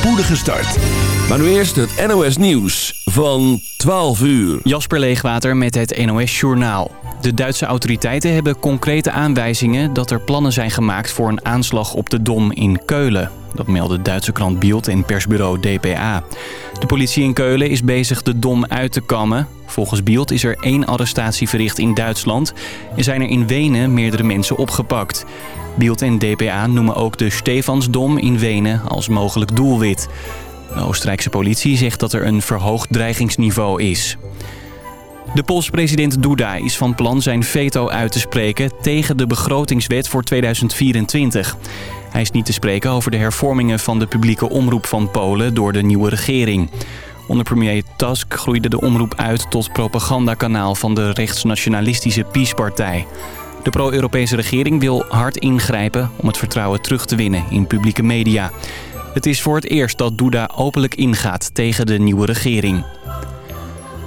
spoedige start. Maar nu eerst het NOS Nieuws van 12 uur. Jasper Leegwater met het NOS Journaal. De Duitse autoriteiten hebben concrete aanwijzingen dat er plannen zijn gemaakt voor een aanslag op de Dom in Keulen. Dat meldde Duitse krant Bild en persbureau DPA. De politie in Keulen is bezig de Dom uit te kammen. Volgens Bild is er één arrestatie verricht in Duitsland en zijn er in Wenen meerdere mensen opgepakt. Bild en DPA noemen ook de Stefansdom in Wenen als mogelijk doelwit. De Oostenrijkse politie zegt dat er een verhoogd dreigingsniveau is. De Poolse president Duda is van plan zijn veto uit te spreken tegen de begrotingswet voor 2024. Hij is niet te spreken over de hervormingen van de publieke omroep van Polen door de nieuwe regering. Onder premier Tusk groeide de omroep uit tot propagandakanaal van de rechtsnationalistische PiS-partij. De pro-Europese regering wil hard ingrijpen om het vertrouwen terug te winnen in publieke media. Het is voor het eerst dat Duda openlijk ingaat tegen de nieuwe regering.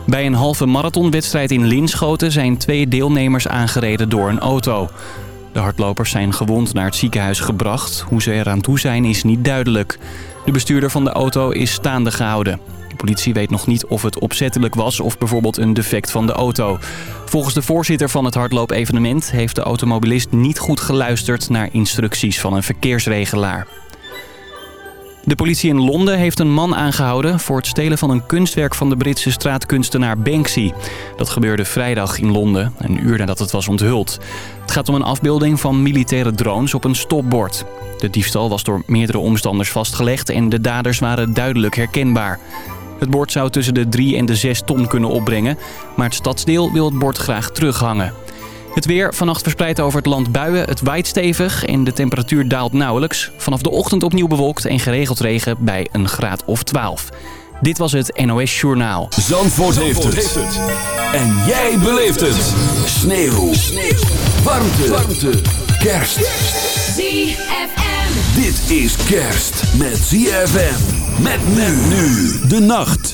Bij een halve marathonwedstrijd in Linschoten zijn twee deelnemers aangereden door een auto. De hardlopers zijn gewond naar het ziekenhuis gebracht. Hoe ze eraan toe zijn is niet duidelijk. De bestuurder van de auto is staande gehouden. De politie weet nog niet of het opzettelijk was of bijvoorbeeld een defect van de auto. Volgens de voorzitter van het hardloopevenement heeft de automobilist niet goed geluisterd naar instructies van een verkeersregelaar. De politie in Londen heeft een man aangehouden voor het stelen van een kunstwerk van de Britse straatkunstenaar Banksy. Dat gebeurde vrijdag in Londen, een uur nadat het was onthuld. Het gaat om een afbeelding van militaire drones op een stopbord. De diefstal was door meerdere omstanders vastgelegd en de daders waren duidelijk herkenbaar. Het bord zou tussen de 3 en de 6 ton kunnen opbrengen, maar het stadsdeel wil het bord graag terughangen. Het weer vannacht verspreidt over het land buien. Het waait stevig en de temperatuur daalt nauwelijks. Vanaf de ochtend opnieuw bewolkt en geregeld regen bij een graad of 12. Dit was het NOS Journaal. Zandvoort, heeft, het. En jij beleeft het. Sneeuw. Sneeuw. Warmte. Warmte. Kerst. ZFM. Dit is kerst met ZFM. Met men nu de nacht.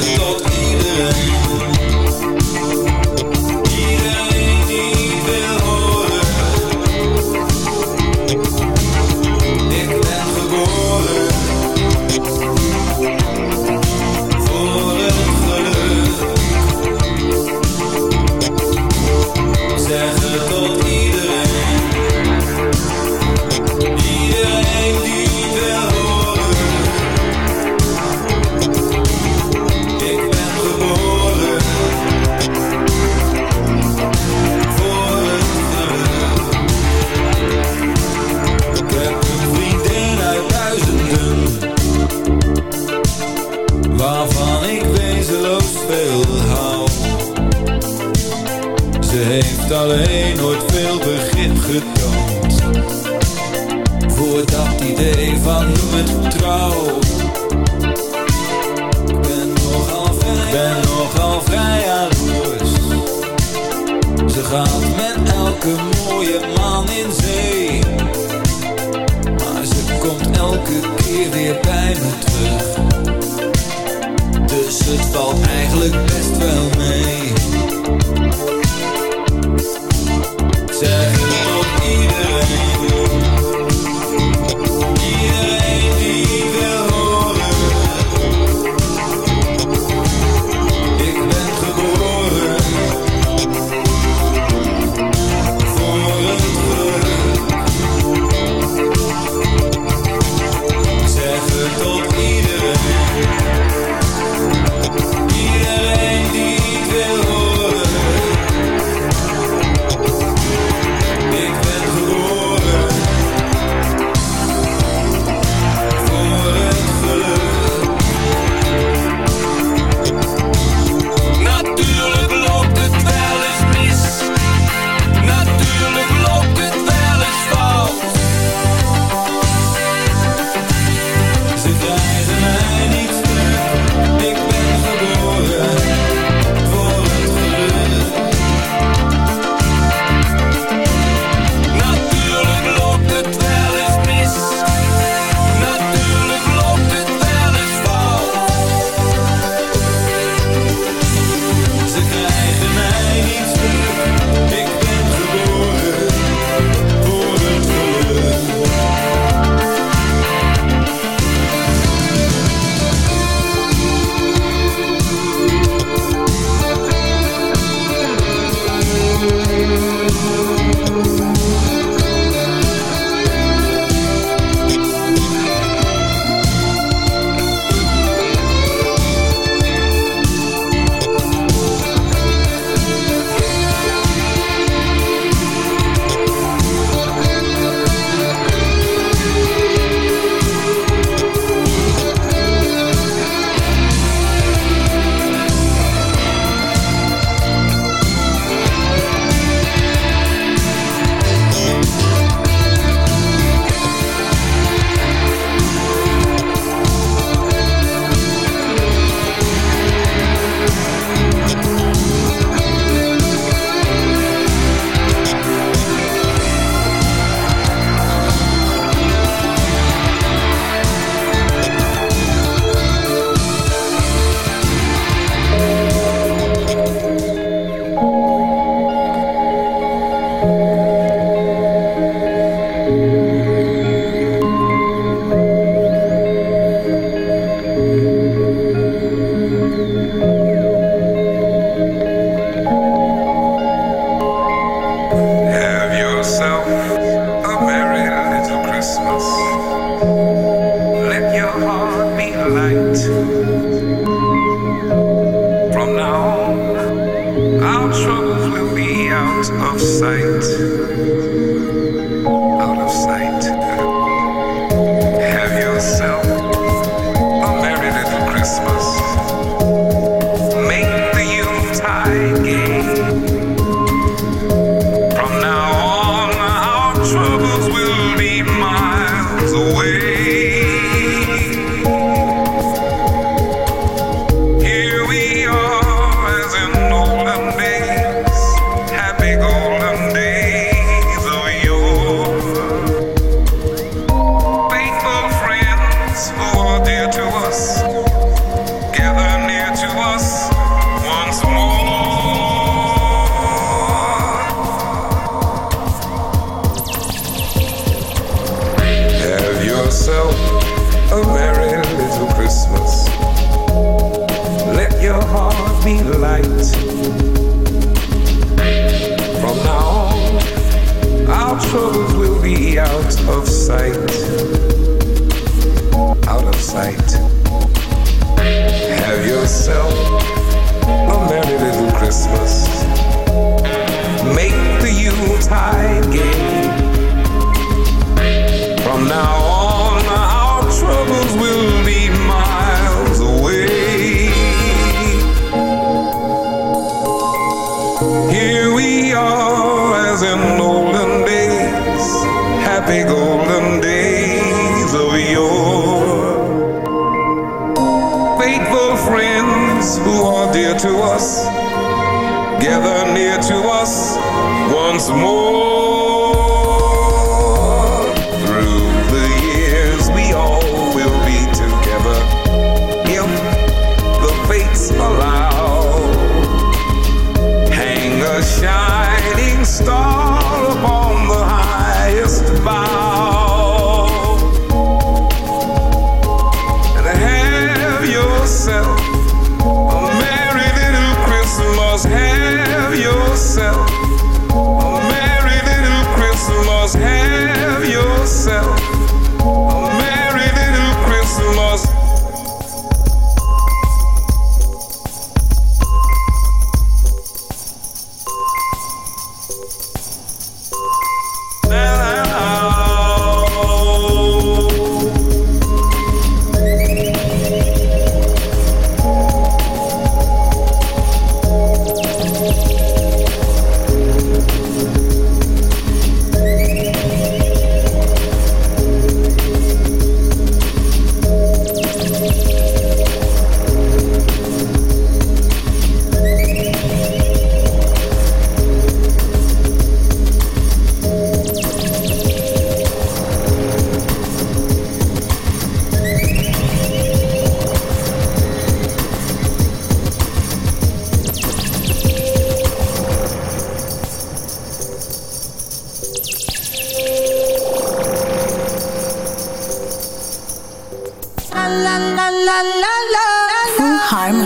Full Harmony.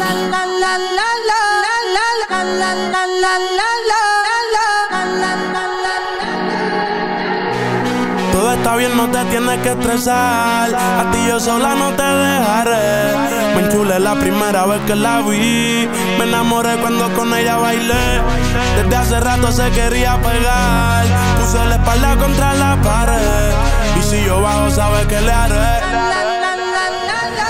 Todo está bien, no te tienes que estresar. A ti yo sola no te dejaré. Me enchulé la primera vez que la vi. Me enamoré cuando con ella bailé. Desde hace rato se quería pegar. Puse la espalda contra la pared. Y si yo bajo, sabes que le haré.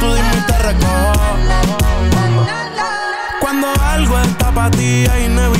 Tú cuando algo está para ti es inevitable,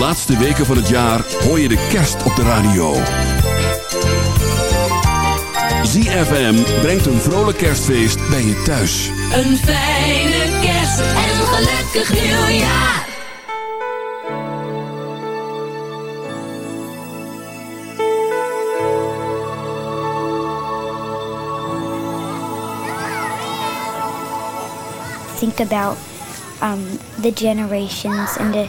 laatste weken van het jaar hoor je de kerst op de radio. ZFM brengt een vrolijk kerstfeest bij je thuis. Een fijne kerst en gelukkig nieuwjaar. Think about um, the generations and the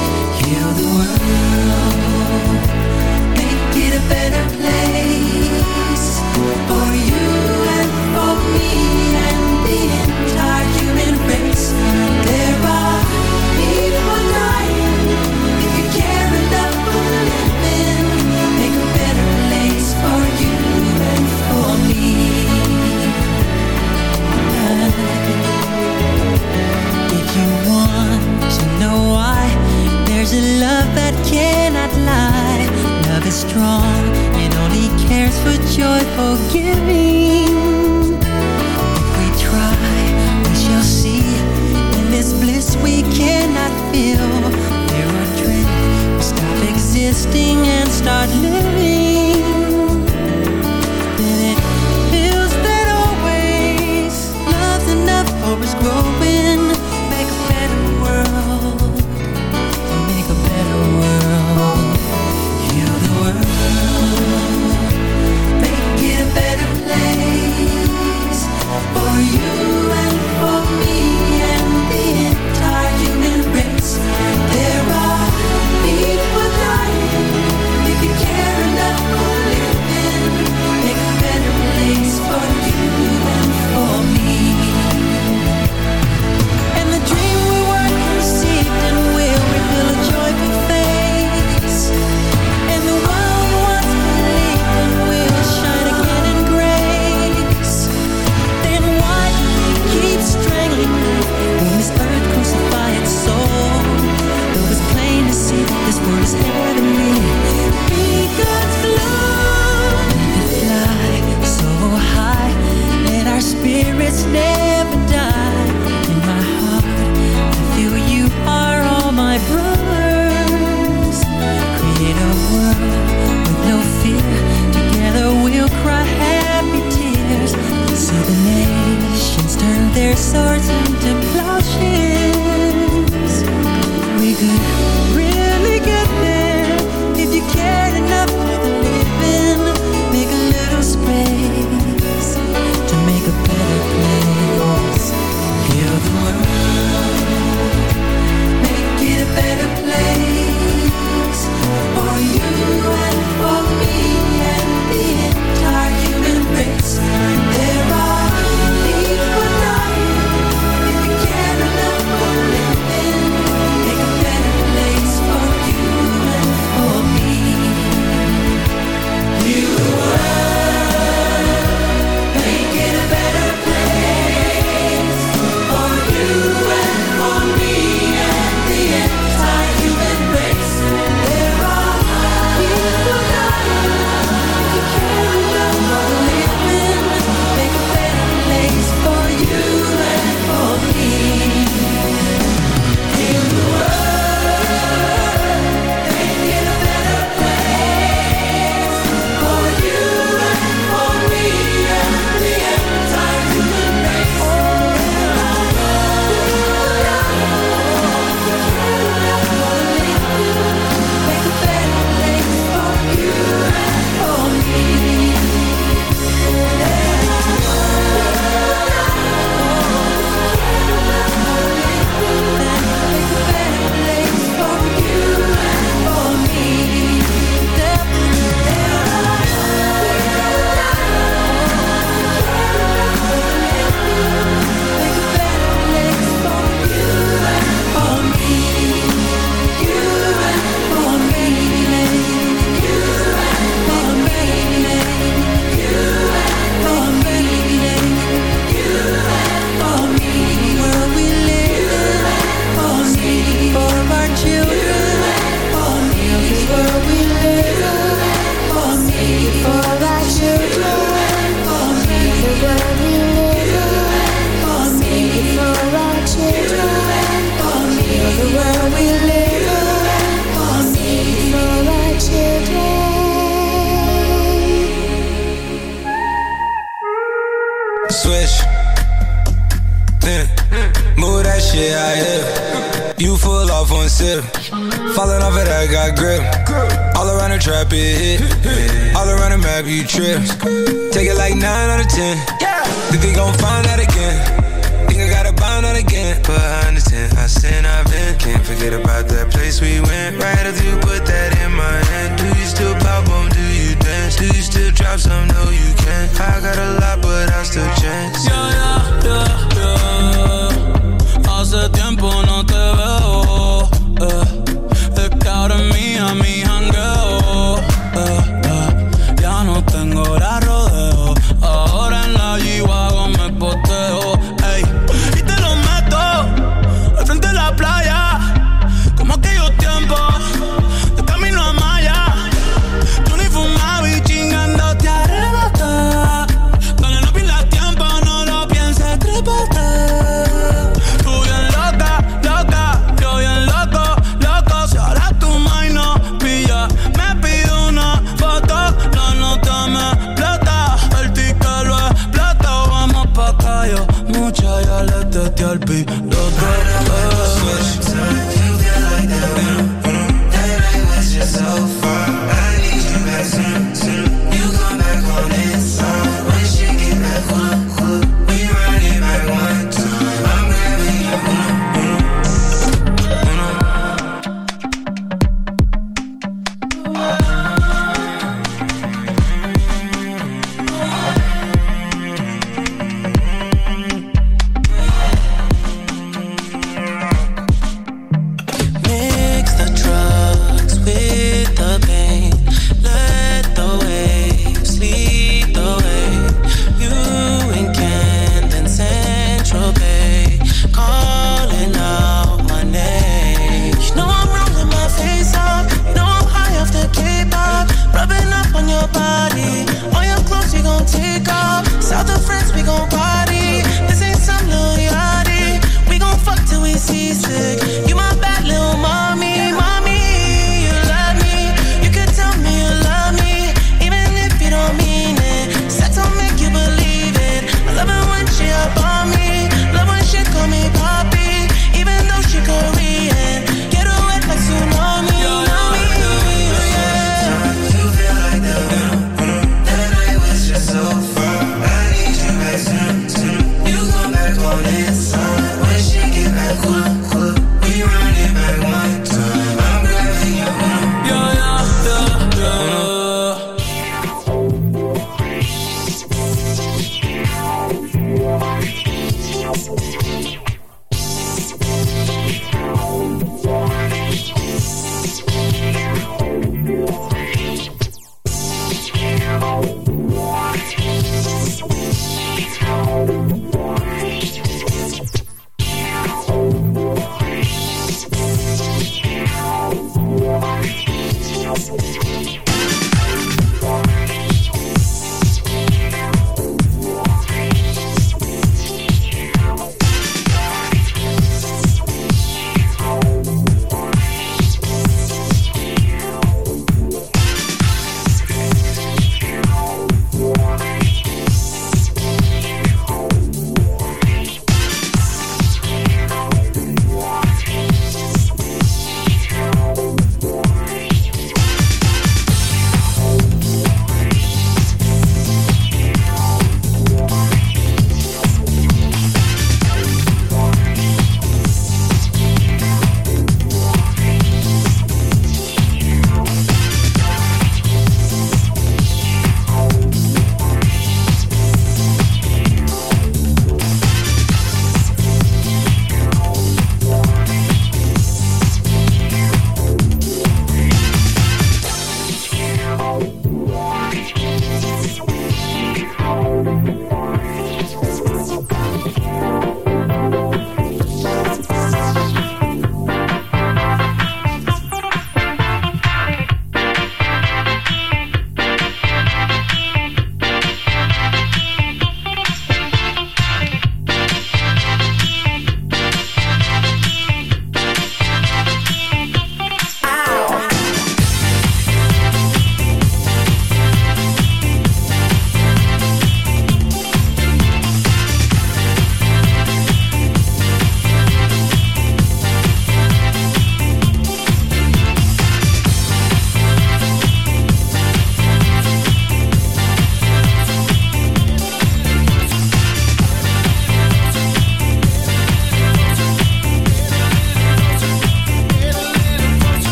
better place. forgive me.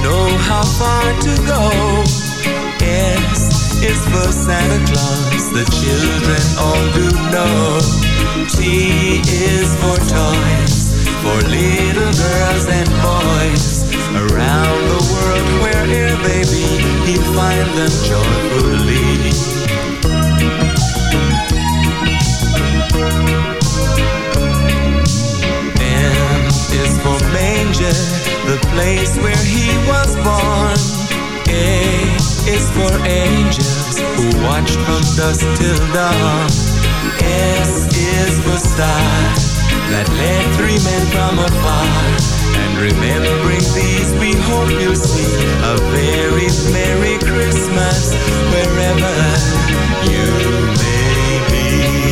Know how far to go. S is for Santa Claus, the children all do know. T is for toys, for little girls and boys. Around the world, wherever they be, he'll find them joyfully. The place where he was born. A is for angels who watched from dusk till dawn. S is for star that led three men from afar. And remembering these, we hope you'll see a very Merry Christmas wherever you may be.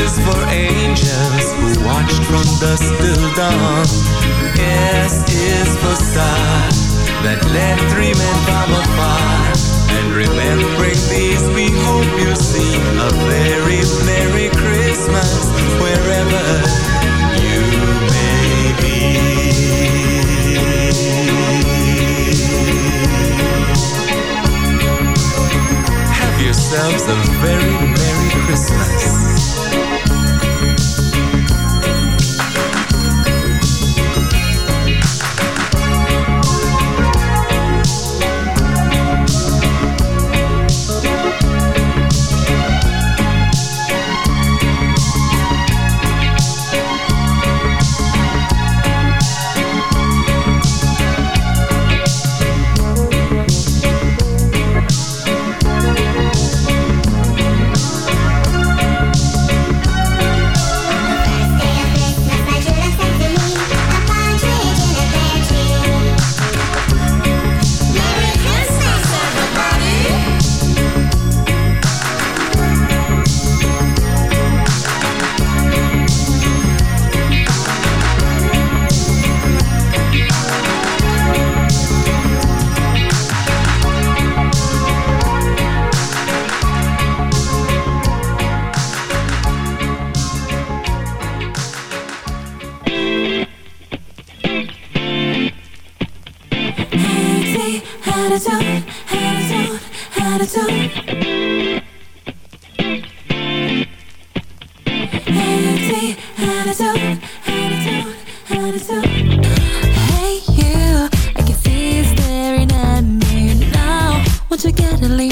is for angels who watched from dusk till dawn. S is for star that led three men from afar. And remembering these, we hope you see a very Merry Christmas wherever yourselves a very Merry Christmas. Attitude, attitude, attitude. Empty attitude, attitude, attitude. Hey you, I can see you staring at me now. Won't you get a little